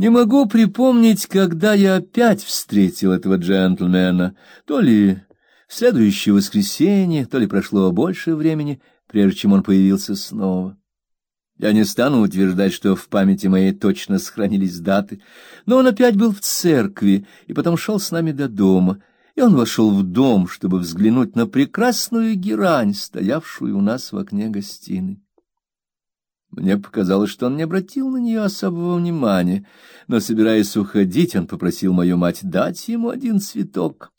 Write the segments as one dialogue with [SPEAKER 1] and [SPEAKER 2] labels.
[SPEAKER 1] Не могу припомнить, когда я опять встретил этого джентльмена, то ли в следующее воскресенье, то ли прошло больше времени, прежде чем он появился снова. Я не стану утверждать, что в памяти моей точно сохранились даты, но он опять был в церкви и потом шел с нами до дома, и он вошел в дом, чтобы взглянуть на прекрасную герань, стоявшую у нас в окне гостиной. Мне показалось, что он не обратил на нее особого внимания, но, собираясь уходить, он попросил мою мать дать ему один цветок.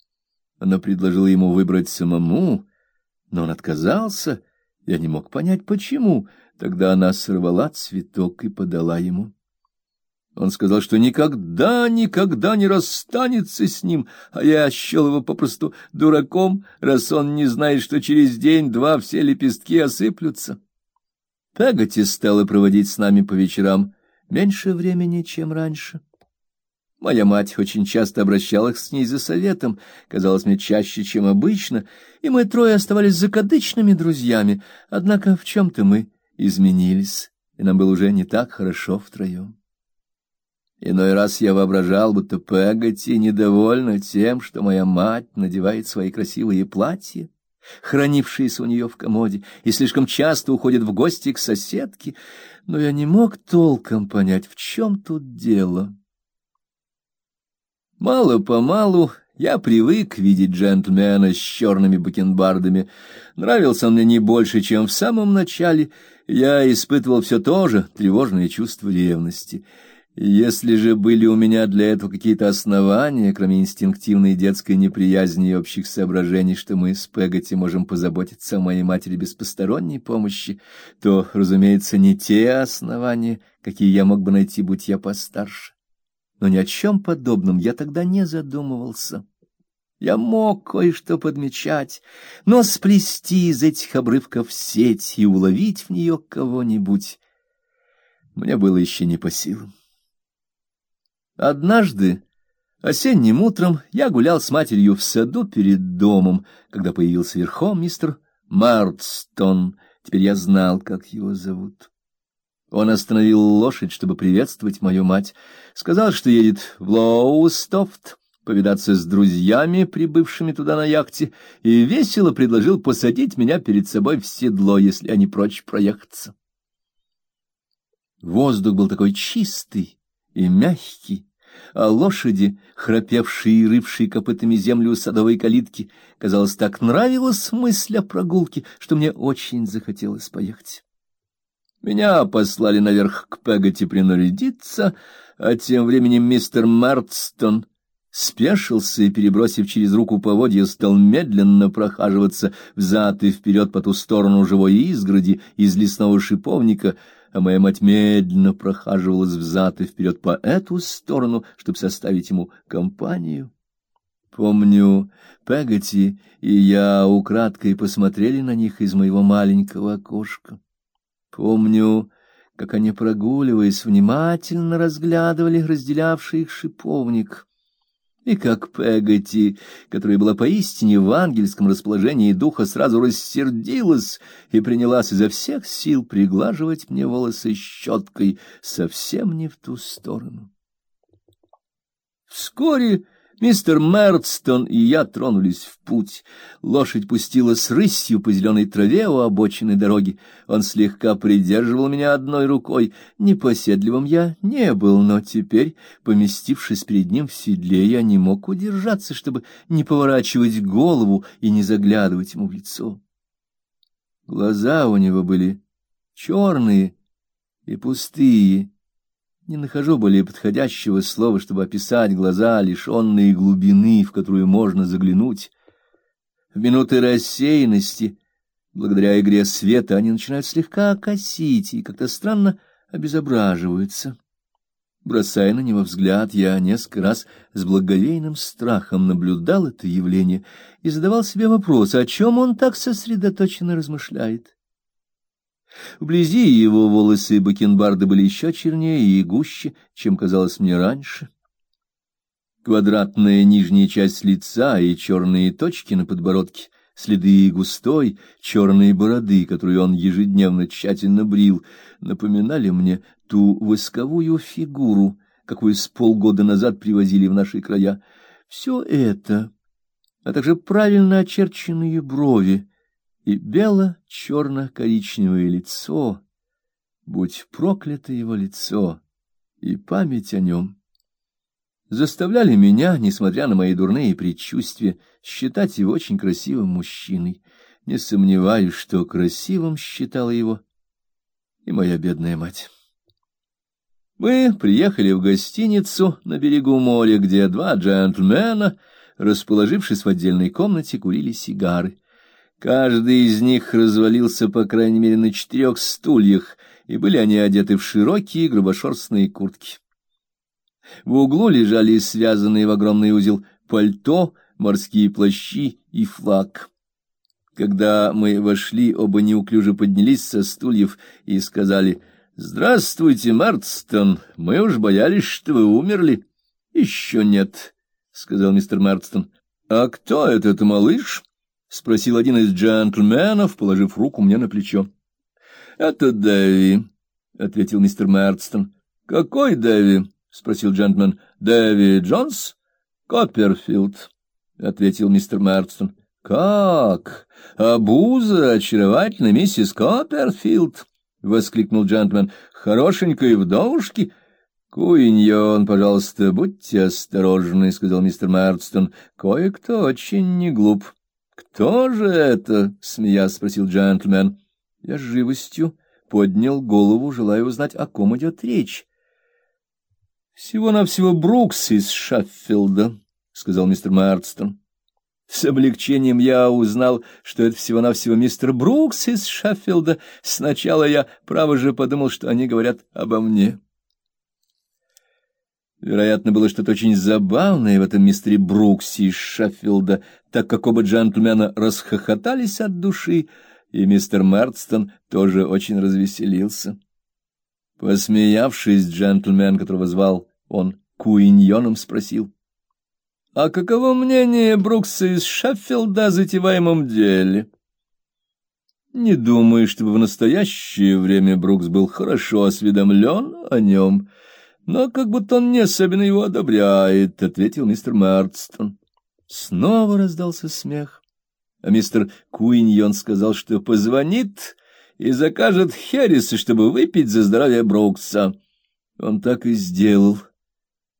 [SPEAKER 1] Она предложила ему выбрать самому, но он отказался. Я не мог понять, почему. Тогда она сорвала цветок и подала ему. Он сказал, что никогда, никогда не расстанется с ним, а я счел его попросту дураком, раз он не знает, что через день-два все лепестки осыплются. Пегати стала проводить с нами по вечерам меньше времени, чем раньше. Моя мать очень часто обращалась с ней за советом, казалось мне чаще, чем обычно, и мы трое оставались закадычными друзьями, однако в чем-то мы изменились, и нам было уже не так хорошо втроем. Иной раз я воображал, будто Пегати недовольна тем, что моя мать надевает свои красивые платья, хранившиеся у нее в комоде, и слишком часто уходит в гости к соседке, но я не мог толком понять, в чем тут дело. Мало-помалу я привык видеть джентльмена с черными бакенбардами. Нравился он мне не больше, чем в самом начале. Я испытывал все то же тревожное чувство ревности — если же были у меня для этого какие-то основания, кроме инстинктивной детской неприязни и общих соображений, что мы с Пегати можем позаботиться о моей матери без посторонней помощи, то, разумеется, не те основания, какие я мог бы найти, будь я постарше. Но ни о чем подобном я тогда не задумывался. Я мог кое-что подмечать, но сплести из этих обрывков сеть и уловить в нее кого-нибудь мне было еще не по силам. Однажды осенним утром я гулял с матерью в саду перед домом, когда появился верхом мистер Мартстон. Теперь я знал, как его зовут. Он остановил лошадь, чтобы приветствовать мою мать, сказал, что едет в Лоустофт повидаться с друзьями, прибывшими туда на яхте, и весело предложил посадить меня перед собой в седло, если они прочь проехаться. Воздух был такой чистый, и мягкий, а лошади, храпевшие и рывшие копытами землю у садовой калитки, казалось, так нравилась мысль о прогулке, что мне очень захотелось поехать. Меня послали наверх к Пегати принарядиться, а тем временем мистер Мартстон спешился и, перебросив через руку поводья, стал медленно прохаживаться взад и вперед по ту сторону живой изгороди из лесного шиповника — а моя мать медленно прохаживалась взад и вперед по эту сторону, чтобы составить ему компанию. Помню, Пегати и я украдкой посмотрели на них из моего маленького окошка. Помню, как они, прогуливаясь, внимательно разглядывали разделявший их шиповник — и как Пегати, которая была поистине в ангельском расположении духа, сразу рассердилась и принялась изо всех сил приглаживать мне волосы щеткой совсем не в ту сторону. Вскоре Мистер Мердстон и я тронулись в путь. Лошадь пустила с рысью по зеленой траве у обочины дороги. Он слегка придерживал меня одной рукой. Непоседливым я не был, но теперь, поместившись перед ним в седле, я не мог удержаться, чтобы не поворачивать голову и не заглядывать ему в лицо. Глаза у него были черные и пустые, не нахожу более подходящего слова, чтобы описать глаза, лишенные глубины, в которую можно заглянуть. В минуты рассеянности, благодаря игре света, они начинают слегка косить и как-то странно обезображиваются. Бросая на него взгляд, я несколько раз с благовейным страхом наблюдал это явление и задавал себе вопрос, о чем он так сосредоточенно размышляет. Вблизи его волосы и бакенбарды были еще чернее и гуще, чем казалось мне раньше. Квадратная нижняя часть лица и черные точки на подбородке, следы густой черной бороды, которую он ежедневно тщательно брил, напоминали мне ту восковую фигуру, какую с полгода назад привозили в наши края. Все это, а также правильно очерченные брови и бело-черно-коричневое лицо, будь проклято его лицо и память о нем, заставляли меня, несмотря на мои дурные предчувствия, считать его очень красивым мужчиной. Не сомневаюсь, что красивым считала его и моя бедная мать. Мы приехали в гостиницу на берегу моря, где два джентльмена, расположившись в отдельной комнате, курили сигары. Каждый из них развалился, по крайней мере, на четырех стульях, и были они одеты в широкие грубошерстные куртки. В углу лежали связанные в огромный узел пальто, морские плащи и флаг. Когда мы вошли, оба неуклюже поднялись со стульев и сказали — Здравствуйте, Марстон. Мы уж боялись, что вы умерли. Еще нет, сказал мистер Марстон. А кто этот малыш? Спросил один из джентльменов, положив руку мне на плечо. Это Дэви, ответил мистер Марстон. Какой Дэви? спросил джентльмен. Дэви Джонс? Копперфилд, ответил мистер Марстон. Как? Абуза, очаровательная миссис Копперфилд? — воскликнул джентльмен. — Хорошенькой вдовушки? — Куиньон, пожалуйста, будьте осторожны, — сказал мистер Мэрдстон. — Кое-кто очень не глуп. — Кто же это? — смеясь спросил джентльмен. Я живостью поднял голову, желая узнать, о ком идет речь. — Всего-навсего Брукс из Шаффилда, — сказал мистер Мэрдстон. С облегчением я узнал, что это всего-навсего мистер Брукс из Шаффилда. Сначала я, право же, подумал, что они говорят обо мне. Вероятно, было что-то очень забавное в этом мистере Бруксе из Шаффилда, так как оба джентльмена расхохотались от души, и мистер Мертстон тоже очень развеселился. Посмеявшись, джентльмен, которого звал он Куиньоном, спросил —— А каково мнение Брукса из Шеффилда о затеваемом деле? Не думаю, чтобы в настоящее время Брукс был хорошо осведомлен о нем, но как будто он не особенно его одобряет, — ответил мистер Мартстон. Снова раздался смех, а мистер Куиньон сказал, что позвонит и закажет Херриса, чтобы выпить за здоровье Брукса. Он так и сделал.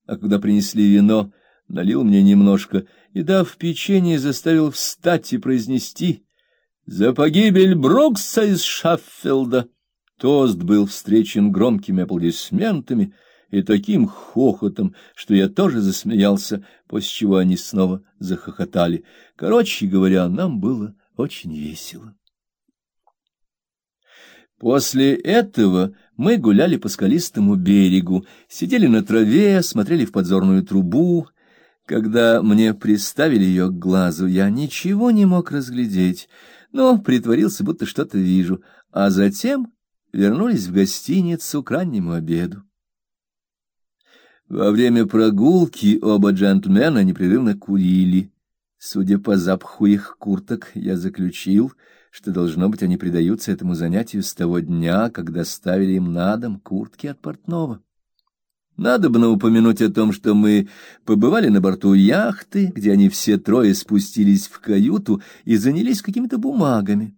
[SPEAKER 1] А когда принесли вино, налил мне немножко и, дав печенье, заставил встать и произнести «За погибель Брукса из Шаффилда!» Тост был встречен громкими аплодисментами и таким хохотом, что я тоже засмеялся, после чего они снова захохотали. Короче говоря, нам было очень весело. После этого мы гуляли по скалистому берегу, сидели на траве, смотрели в подзорную трубу, когда мне приставили ее к глазу, я ничего не мог разглядеть, но притворился, будто что-то вижу, а затем вернулись в гостиницу к раннему обеду. Во время прогулки оба джентльмена непрерывно курили. Судя по запаху их курток, я заключил, что, должно быть, они предаются этому занятию с того дня, когда ставили им на дом куртки от портного. Надо бы упомянуть о том, что мы побывали на борту яхты, где они все трое спустились в каюту и занялись какими-то бумагами.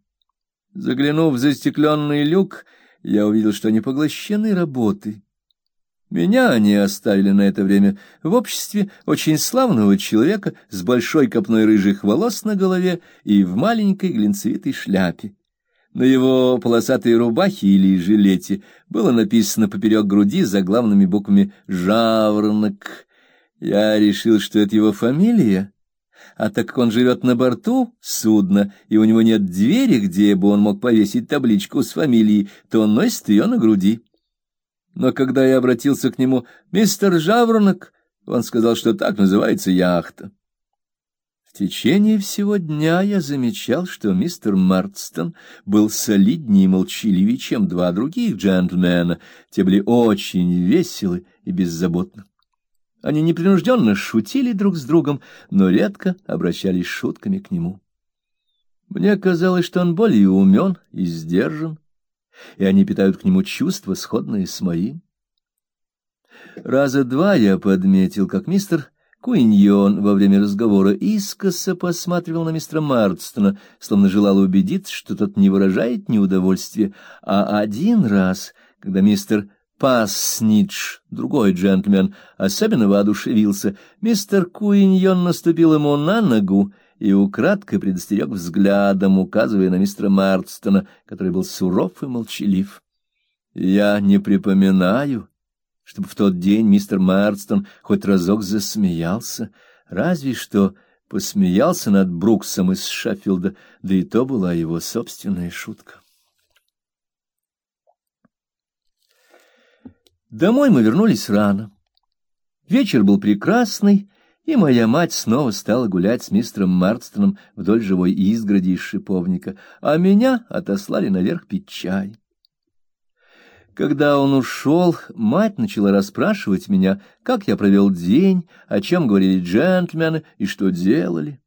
[SPEAKER 1] Заглянув в застекленный люк, я увидел, что они поглощены работой. Меня они оставили на это время в обществе очень славного человека с большой копной рыжих волос на голове и в маленькой глинцевитой шляпе. На его полосатой рубахе или жилете было написано поперек груди заглавными буквами «Жаворонок». Я решил, что это его фамилия, а так как он живет на борту судна, и у него нет двери, где бы он мог повесить табличку с фамилией, то он носит ее на груди. Но когда я обратился к нему «Мистер Жаворонок», он сказал, что так называется яхта. В течение всего дня я замечал, что мистер Марстон был солиднее и молчаливее, чем два других джентльмена. Те были очень веселы и беззаботны. Они непринужденно шутили друг с другом, но редко обращались шутками к нему. Мне казалось, что он более умен и сдержан, и они питают к нему чувства, сходные с моим. Раза два я подметил, как мистер Куиньон во время разговора искоса посматривал на мистера Марстона, словно желал убедиться, что тот не выражает неудовольствия, а один раз, когда мистер Паснидж, другой джентльмен, особенно воодушевился, мистер Куиньон наступил ему на ногу и украдкой предостерег взглядом, указывая на мистера Марстона, который был суров и молчалив. Я не припоминаю, чтобы в тот день мистер Марстон хоть разок засмеялся, разве что посмеялся над Бруксом из Шеффилда, да и то была его собственная шутка. Домой мы вернулись рано. Вечер был прекрасный, и моя мать снова стала гулять с мистером Марстоном вдоль живой изгороди из шиповника, а меня отослали наверх пить чай. Когда он ушел, мать начала расспрашивать меня, как я провел день, о чем говорили джентльмены и что делали.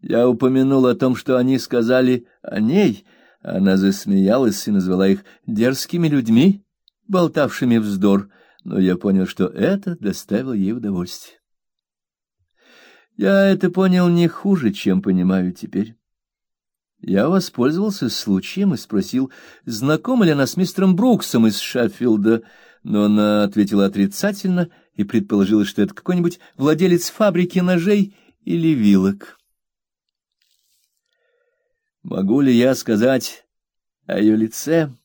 [SPEAKER 1] Я упомянул о том, что они сказали о ней. Она засмеялась и назвала их дерзкими людьми, болтавшими вздор, но я понял, что это доставило ей удовольствие. Я это понял не хуже, чем понимаю теперь. Я воспользовался случаем и спросил, знакома ли она с мистером Бруксом из Шеффилда, но она ответила отрицательно и предположила, что это какой-нибудь владелец фабрики ножей или вилок. Могу ли я сказать о ее лице,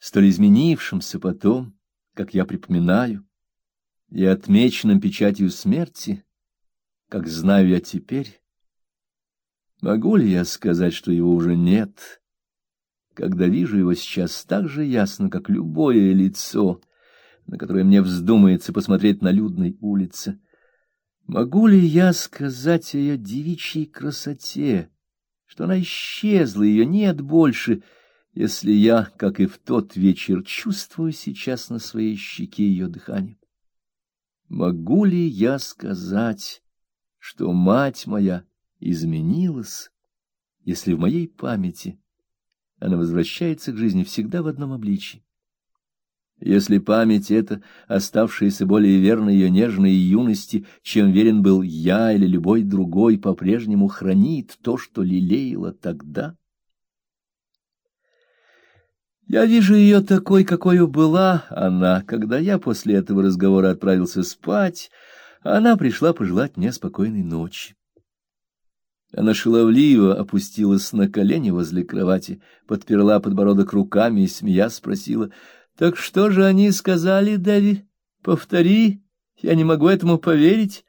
[SPEAKER 1] столь изменившемся потом, как я припоминаю, и отмеченном печатью смерти, как знаю я теперь? Могу ли я сказать, что его уже нет, когда вижу его сейчас так же ясно, как любое лицо, на которое мне вздумается посмотреть на людной улице? Могу ли я сказать о ее девичьей красоте, что она исчезла, ее нет больше, если я, как и в тот вечер, чувствую сейчас на своей щеке ее дыхание? Могу ли я сказать, что мать моя изменилась, если в моей памяти она возвращается к жизни всегда в одном обличии. Если память эта, оставшаяся более верной ее нежной юности, чем верен был я или любой другой, по-прежнему хранит то, что лелеяла тогда. Я вижу ее такой, какой была она, когда я после этого разговора отправился спать, она пришла пожелать мне спокойной ночи. Она шаловливо опустилась на колени возле кровати, подперла подбородок руками и, смеясь, спросила, «Так что же они сказали, Дэви? Повтори, я не могу этому поверить.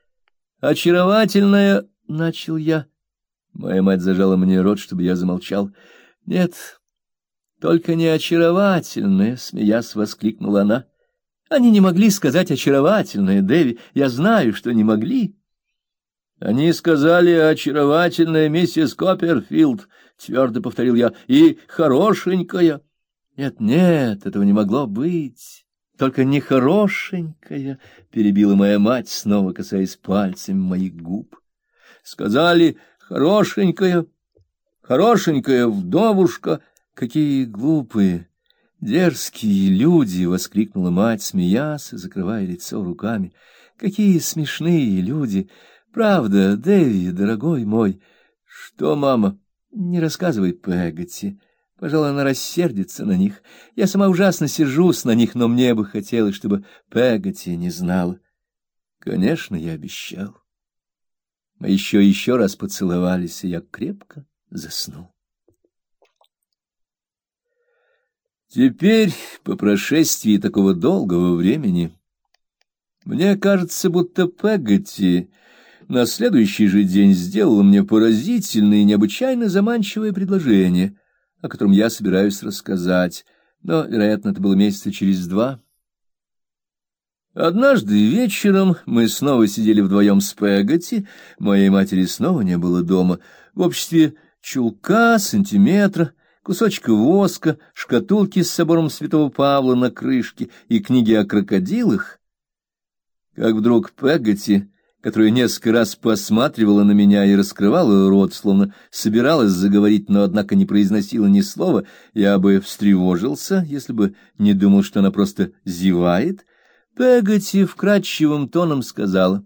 [SPEAKER 1] Очаровательная...» — начал я. Моя мать зажала мне рот, чтобы я замолчал. «Нет, только не очаровательная!» — смеясь воскликнула она. «Они не могли сказать очаровательная, Дэви. Я знаю, что не могли». Они сказали, очаровательная миссис Копперфилд, — твердо повторил я, — и хорошенькая. Нет, нет, этого не могло быть. Только не хорошенькая, — перебила моя мать, снова касаясь пальцами моих губ. Сказали, хорошенькая, хорошенькая вдовушка. Какие глупые, дерзкие люди! — воскликнула мать, смеясь закрывая лицо руками. Какие смешные люди! — Правда, Дэви, дорогой мой. Что, мама? Не рассказывай Пегати. Пожалуй, она рассердится на них. Я сама ужасно сержусь на них, но мне бы хотелось, чтобы Пегати не знала. Конечно, я обещал. Мы еще еще раз поцеловались, и я крепко заснул. Теперь, по прошествии такого долгого времени, мне кажется, будто Пегати на следующий же день сделала мне поразительное и необычайно заманчивое предложение, о котором я собираюсь рассказать, но, вероятно, это было месяца через два. Однажды вечером мы снова сидели вдвоем с Пегати, моей матери снова не было дома, в обществе чулка, сантиметра, кусочка воска, шкатулки с собором святого Павла на крышке и книги о крокодилах, как вдруг Пегати которая несколько раз посматривала на меня и раскрывала рот, словно собиралась заговорить, но, однако, не произносила ни слова, я бы встревожился, если бы не думал, что она просто зевает, Пегати вкрадчивым тоном сказала,